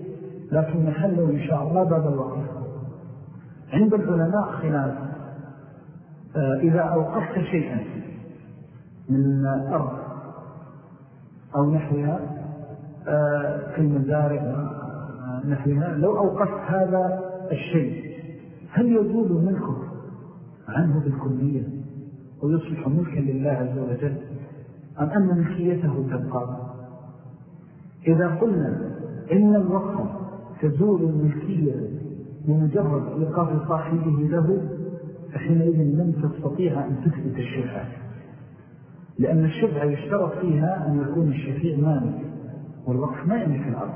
لكن نحله إن شاء الله بعد الوقت. عند العلماء خلاف آه، إذا أوقفت شيئا. من أرض أو نحوها آه، في المزارع نحوها. لو أوقفت هذا الشيء هل يزول ملكه عنه بالكلية ويصبح ملكا لله عز وجل أم أن ملكيته تبقى؟ إذا قلنا إن الوقف تزول الملكية بمجرد إيقاف صاحبه له فحينئذ لم تستطيع أن تثبت الشفعة لأن الشفعة يشترط فيها أن يكون الشفيع مالك والوقف ما يملك الأرض.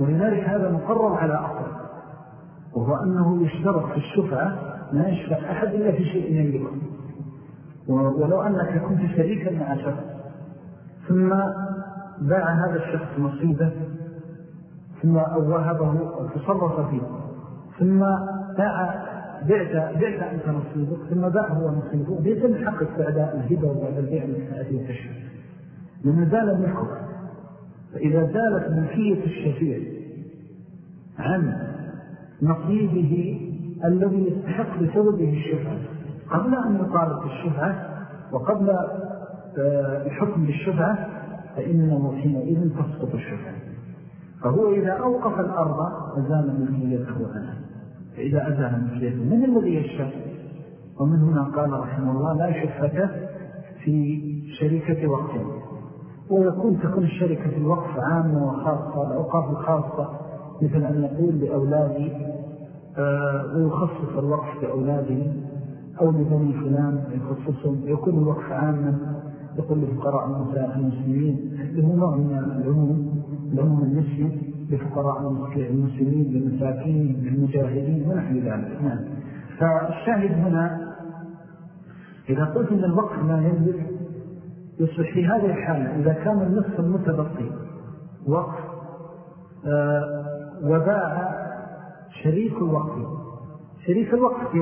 ولذلك هذا مقرر على أصل وهو أنه يشترط في الشفعة ما يشفع أحد إلا في شيء يملكه ولو أنك كنت شريكا مع شخص ثم باع هذا الشخص نصيبه ثم أو وهبه أو تصرف فيه ثم باع بعت, بعت أنت نصيبك ثم باع هو نصيبه من حقك بعد الهبة وبعد البيع من تشهر لأنه زال ملكك فإذا زالت ملكية الشفيع عن نصيبه الذي يستحق بسببه الشفعة. قبل أن يطالب بالشفعة وقبل آه، الحكم بالشفعة فإنه حينئذ تسقط الشفعة. فهو إذا أوقف الأرض أزال ملكيته عنها فإذا أزال ملكيته من الذي يشفع ومن هنا قال رحمه الله لا شفعة في شركة وقت ويكون تكون الشركة الوقف عامة وخاصة الأوقاف الخاصة مثل أن نقول لأولادي آه، ويخصص الوقف لأولادهم أو لبني فلان يخصصهم يكون الوقف عاما يقول لفقراء المسلمين له نوع من العموم العموم النسي لفقراء المسلمين للمساكين للمجاهدين ونحن ذلك نعم. فالشاهد هنا إذا قلت أن الوقف لا يملك يصبح في هذه الحالة إذا كان النصف المتبقي وقف آه وباع شريك الوقف شريك الوقف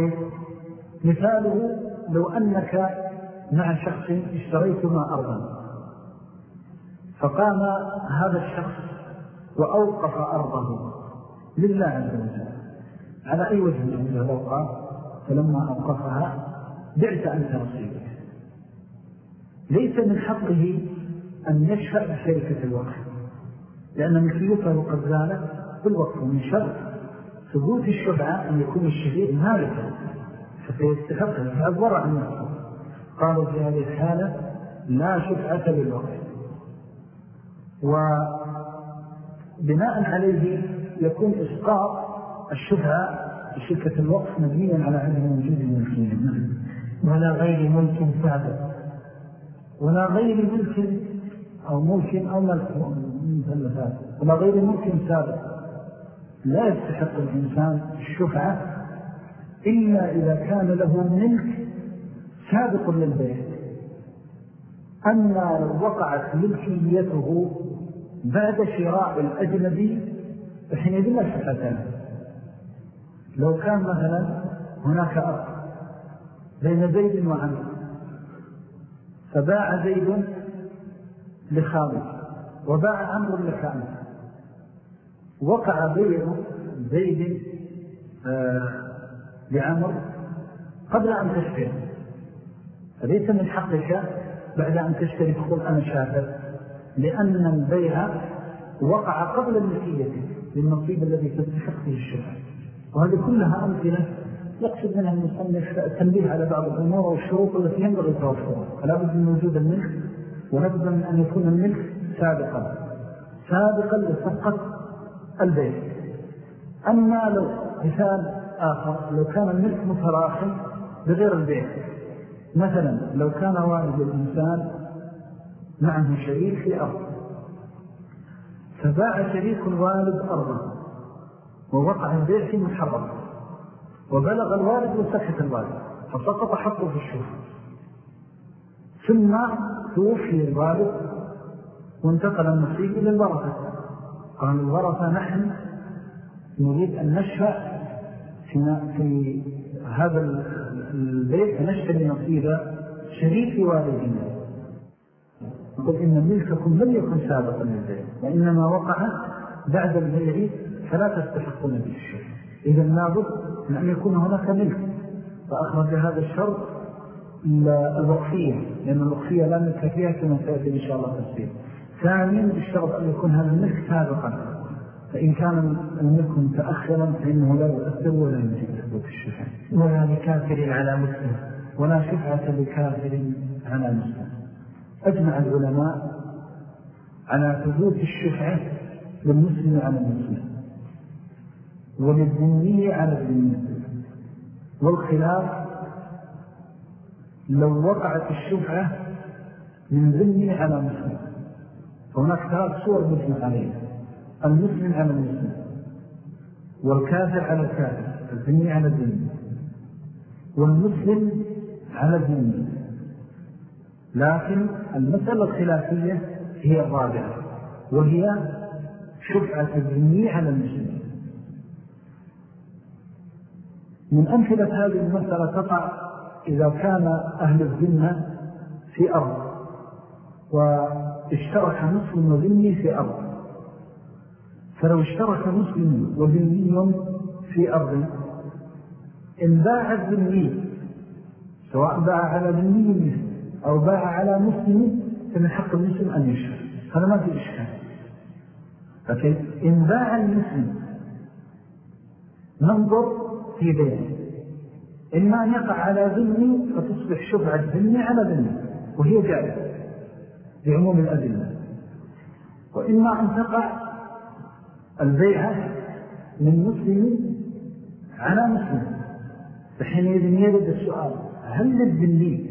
مثاله لو أنك مع شخص اشتريتما أرضا. فقام هذا الشخص وأوقف أرضه لله عز وجل. على أي وجه من أجل الأوقاف فلما أوقفها بعت أنت نصيبك ليس من حقه أن يشفع بشركة الوقف لأن ملكيته قد زالت بالوقف من شرط ثبوت الشفعة أن يكون الشفيع مالكا فسيستحق فأدور عن نفسه قالوا في هذه الحالة لا شفعة للوقف. وبناء عليه يكون إسقاط الشفعة بشركة الوقف مبنيا على عدم وجود الملكية ولا غير ملك ثابت ولا غير ملك أو ملك أو ملك مثلثات ولا غير ملك ثابت لا يستحق الإنسان الشفعة إلا إذا كان له ملك سابق للبيت. أما وقعت ملكيته بعد شراء الأجنبي فحينئذ لا شفعة له لو كان مثلا هناك أرض بين زيد وعمر فباع زيد لخالد وباع عمر لك أنت وقع بيع زيد آه لعمر قبل أن تشتري. فليس من حقك بعد أن تشتري؟ تقول أنا شاهد. لأن البيع وقع قبل الملكية للنصيب الذي تستحق فيه الشفع وهذه كلها أمثلة يقصد منها المصنف التنبيه على بعض الأمور والشروط التي ينبغي توفرها فلا بد من وجود الملك ولابد من أن يكون الملك سابقا. سابقا لصفقة البيت أما لو مثال آخر لو كان الملك متراخم بغير البيت مثلا لو كان والد الإنسان معه شريك في فباع شريك الوالد أرضه ووقع البيع في محرم وبلغ الوالد وسكت الوالد فسقط حقه في الشهر. ثم توفي الوالد وانتقل النصيب إلى الورثة. قال الورثة نحن نريد أن نشفع في هذا البيت فنشتري نصيب شريك والدنا يقول إن ملككم لم يكن سابقا للبيت وإنما وقع بعد البيع فلا تستحقون به الشيء. إذا لابد من أن يكون هناك ملك. فأخرج هذا الشرط الوقفية لأن الوقفية لا ملك فيها كما سيأتي إن شاء الله تفسير ثانيا بالشرط أن يكون هذا الملك سابقا. فإن كان الملك متأخرا فإنه لا يؤثر ولا يجب تثبت الشفعة ولا لكافر على مسلم. ولا شفعة لكافر على مسلم. أجمع العلماء على ثبوت الشفعة للمسلم على المسلم وللذنية على الذنية والخلاف لو وقعت الشفعة من ذني على مسلم. فهناك ثلاث صور مجمع عليها المسلم على المسلم والكافر على الكافر الذني على الذني والمسلم على الذني لكن المسألة الخلافية هي الرابعة وهي شفعة الذني على المسلم من أمثلة هذه المسألة تقع إذا كان أهل الذنة في أرض واشترك مسلم وذني في أرض. فلو اشترك مسلم وذني في أرض إن باع الذني سواء باع على ذني أو باع على مسلم فمن حق المسلم أن يشتر هذا ما في إشكال. لكن إن باع المسلم ننظر في بينه إما أن يقع على ذني فتصبح شفعة ذني على ذني وهي جائزة بعموم الأدلة. وإما أن تقع البيعة من مسلم على مسلم. فحينئذ يرد السؤال هل للذني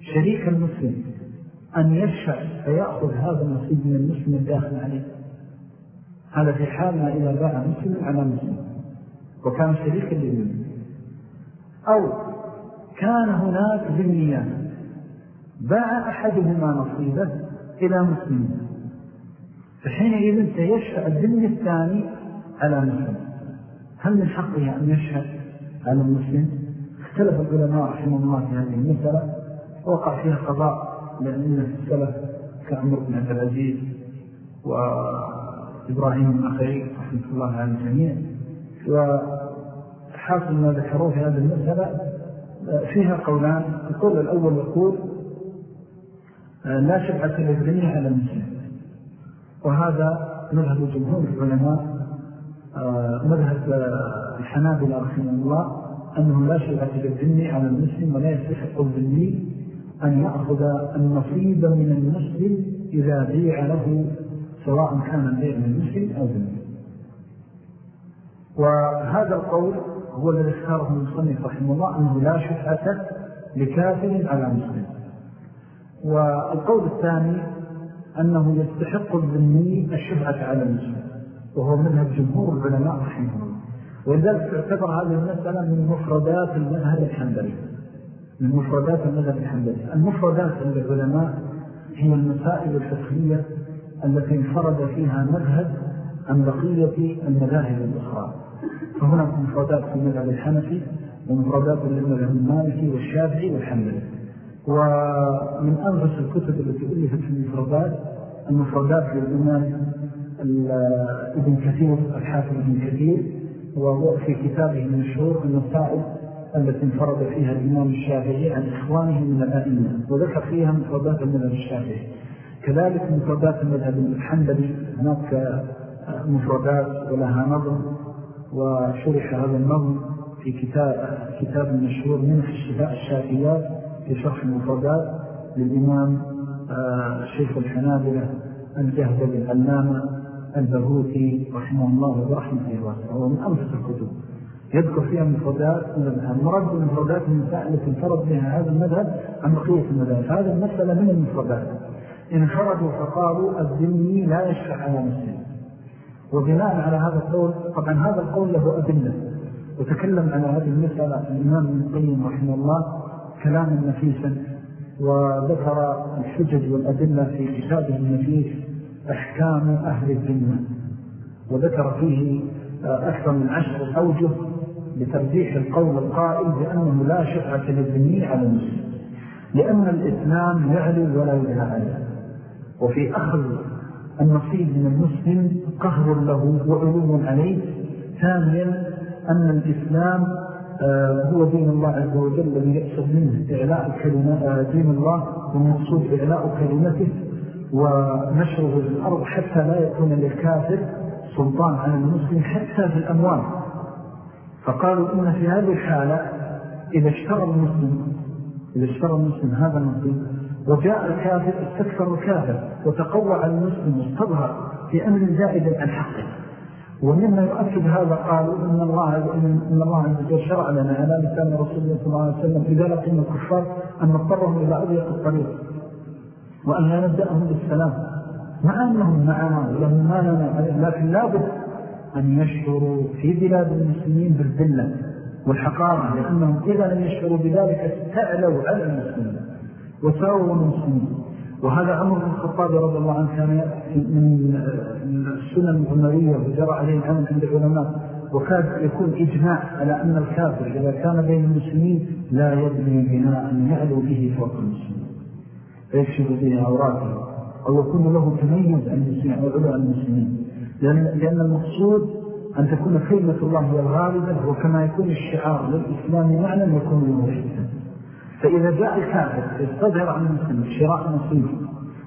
شريك المسلم أن يشفع فيأخذ هذا النصيب من المسلم الداخل عليه. هذا في حال ما إذا باع مسلم على مسلم وكان شريكا للمين أو كان هناك ذنيان باع أحدهما نصيبه إلى مسلم. فحينئذ سيشفع الذني الثاني على مسلم. هل من حقه أن يشهد على المسلم؟ اختلف العلماء رحمه الله في هذه المسألة. وقع فيها قضاء لأن السلف كعمر بن عبد العزيز وإبراهيم الأخير رحمة الله على الجميع وحاصل ما ذكروه في هذه المسألة فيها قولان. القول الأول يقول لا شبعة للذنية على المسلم. وهذا مذهب جمهور العلماء مذهب الحنابلة رحمه الله أنه لا شبعة للذنية على المسلم ولا يستحق الذني أن يأخذ النصيب من المسلم إذا بيع له سواء كان البيع من المسلم أو ذني وهذا القول هو الذي اختاره المصنف رحمه الله أنه لا شفعة لكافر على مسلم. والقول الثاني أنه يستحق الذني الشفعة على المسلم وهو منهج جمهور العلماء رحمه الله. ولذلك تعتبر هذه المسألة من مفردات المذهب الحنبلي. من مفردات المذهب الحنبلي. المفردات عند العلماء هي المسائل الفقهية التي انفرد فيها مذهب عن بقية المذاهب الأخرى. فهناك مفردات في المذهب الحنفي ومفردات للمذهب المالكي والشافعي والحنبلي. ومن أنفس الكتب التي ألفت في المفردات المفردات للإمام ابن كثير الحافظ ابن كثير وهو في كتابه من الشهور المسائل التي انفرد فيها الإمام الشافعي عن إخوانه من الأئمة وذكر فيها مفردات المذهب الشافعي. كذلك مفردات المذهب الحنبلي هناك مفردات ولها نظم وشرح هذا النظم في كتاب, كتاب مشهور من الشفاء الشافيات في شرح المفردات للإمام آه، شيخ الحنابلة الجهد العلامة البهوثي رحمه الله برحمة الله وهو من أمسك الكتب. يذكر فيها مفردات المرد المفردات من التي انفرد بها هذا المذهب عن بقية المذاهب. هذا المسألة من المفردات. انفردوا فقالوا الذمي لا يشفع على مسلم. وبناء على هذا القول طبعا هذا القول له أدلة. وتكلم على هذه المسألة الإمام ابن القيم رحمه الله كلاما نفيسا وذكر الحجج والأدلة في كتابه النفيس أحكام أهل الذمة. وذكر فيه أكثر من عشر أوجه لترجيح القول القائل بأنه لا شفعة للذني على المسلم لأن الإسلام يعلو ولا يدهى عليه وفي أخذ النصيب من المسلم قهر له وعلو عليه. ثانيا أن الإسلام آه، هو دين الله عز وجل الذي يقصد منه إعلاء الكلمة آه، دين الله والمقصود إعلاء كلمته ونشره في الأرض حتى لا يكون للكافر سلطان على المسلم حتى في الأموال. فقالوا إن في هذه الحالة إذا اشترى المسلم إذا اشترى المسلم هذا المسلم وجاء الكافر استكثر الكافر وتقوى على المسلم واستظهر في أمر زائد عن حقه ومما يؤكد هذا قالوا إن الله, إن الله عز وجل شرع لنا على لسان رسول الله صلى الله عليه وسلم إذا لقينا الكفار أن نضطرهم إلى أضيق الطريق وأن لا نبدأهم بالسلام. مع أنهم معنا ولهم ما لنا لكن لابد أن يشعروا في بلاد المسلمين بالذلة والحقارة لأنهم إذا لم يشعروا بذلك استعلوا على المسلمين وساووا المسلمين. وهذا عمر بن الخطاب رضي الله عنه كان من السنن العمرية وجرى عليه العمل عند العلماء وكاد يكون إجماع على أن الكافر إذا كان بين المسلمين لا يبني بناء يعلو به فوق المسلمين فيكشف به أوراته أو يكون له تميز عن المسلمين أو علو عن المسلمين. لأن, لأن المقصود أن تكون كلمة الله هي الغالبة وكما يكون الشعار للإسلام معنى يكون الموحدا فإذا جاء الكافر يستظهر عن المسلم شراء نصيب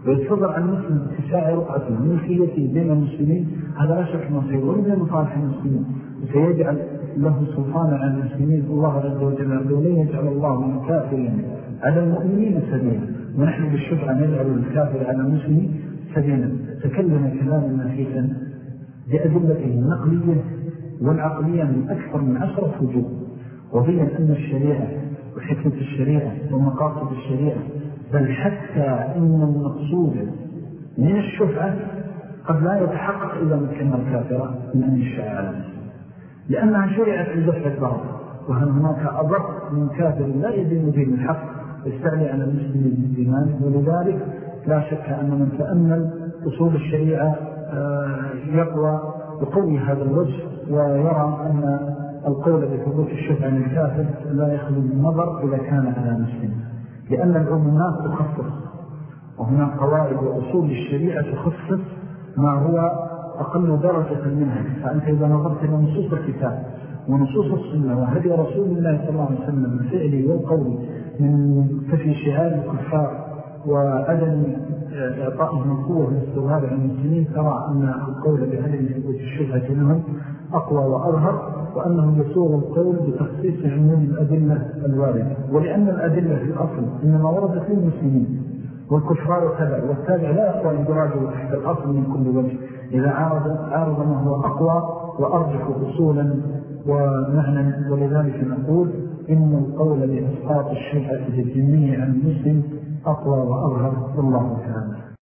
ويستظهر عن المسلم اتساع رقعته ملكيته بين المسلمين هذا لا شك نصيب ولم مصالح المسلمين. وسيجعل له سلطان على المسلمين. الله عز وجل ولن يجعل الله من كافرين على المؤمنين سبيلا. ونحن بالشفعة نجعل الكافر على المسلمين سبيلا. تكلم كلاما نفيسا بأدلته النقلية والعقلية من أكثر من عشرة وجوه وبين أن الشريعة وحكمة الشريعة ومقاصد الشريعة بل حتى إن المقصود من الشفعة قد لا يتحقق من كلمة الكافرة من أن يشفع على لأنها شرعت لدفع الضرر وهل هناك أضر من كافر لا يدين دين الحق يستعلي على المسلم بالإيمان؟ ولذلك لا شك أن من تأمل أصول الشريعة يقوى يقوي هذا الوجه ويرى أن القول بثبوت الشفع عن الكافر لا يخلو من نظر إذا كان على مسلم لأن العمومات تخصص وهناك قواعد وأصول الشريعة تخصص ما هو أقل درجة منها فأنت إذا نظرت إلى نصوص الكتاب ونصوص السنة وهدي رسول الله صلى الله عليه وسلم من فعله والقول من كفي شعار الكفار وعدم إعطائهم القوة والاستغار عن المسلمين ترى أن القول بهذه الشبهة منهم أقوى وأظهر وأنه يسوغ القول بتخصيص عموم الأدلة الواردة. ولأن الأدلة في الأصل إنما وردت للمسلمين والكفار تبع والتابع لا يقوى إدراجه تحت الأصل من كل وجه. إذا عارض, عارض ما هو أقوى وأرجح أصولا ومعنى ولذلك نقول إن القول بإسقاط الشبهة الجنية عن المسلم أقوى وأظهر والله تعالى.